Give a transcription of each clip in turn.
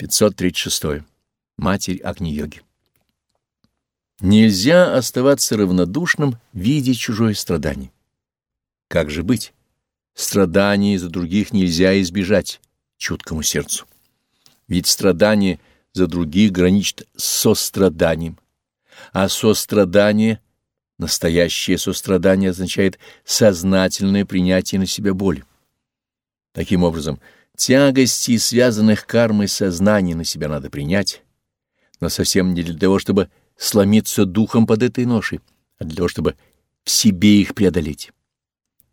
536. Матерь Агни-йоги. Нельзя оставаться равнодушным, видя чужое страдание. Как же быть? Страдания за других нельзя избежать чуткому сердцу. Ведь страдание за других граничит с состраданием, а сострадание, настоящее сострадание означает сознательное принятие на себя боли. Таким образом, Тягости, связанных кармой сознания, на себя надо принять, но совсем не для того, чтобы сломиться духом под этой ношей, а для того, чтобы в себе их преодолеть.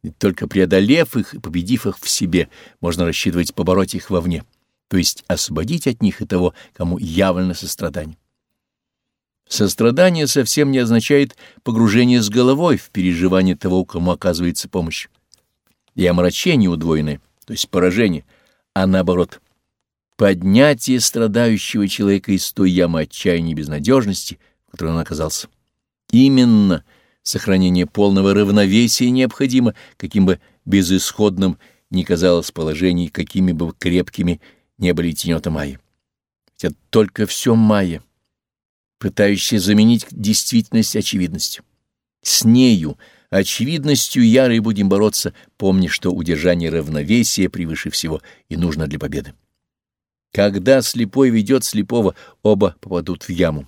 Ведь только преодолев их и победив их в себе, можно рассчитывать побороть их вовне, то есть освободить от них и того, кому явлено сострадание. Сострадание совсем не означает погружение с головой в переживание того, кому оказывается помощь, и омрачение удвоенное, то есть поражение — а наоборот, поднятие страдающего человека из той ямы отчаяния и безнадежности, в которой он оказался. Именно сохранение полного равновесия необходимо, каким бы безысходным ни казалось положение, какими бы крепкими не были тенета Майи. Ведь это только все Майя, пытающая заменить действительность очевидностью. С нею — очевидностью ярой будем бороться, помня, что удержание равновесия превыше всего и нужно для победы. Когда слепой ведет слепого, оба попадут в яму.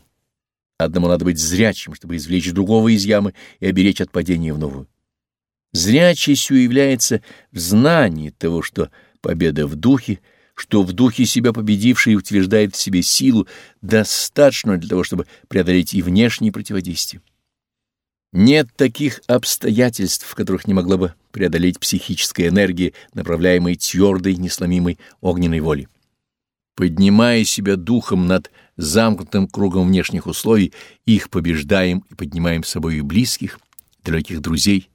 Одному надо быть зрячим, чтобы извлечь другого из ямы и оберечь от падения в новую. Зрячестью является в знании того, что победа в духе, что в духе себя победивший утверждает в себе силу, достаточно для того, чтобы преодолеть и внешние противодействия. Нет таких обстоятельств, в которых не могла бы преодолеть психическая энергия, направляемая твердой, несломимой огненной волей. Поднимая себя духом над замкнутым кругом внешних условий, их побеждаем и поднимаем с собой и близких, далеких друзей,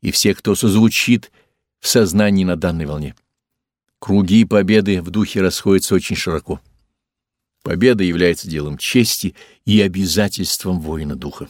и всех, кто созвучит в сознании на данной волне. Круги победы в духе расходятся очень широко. Победа является делом чести и обязательством воина духа.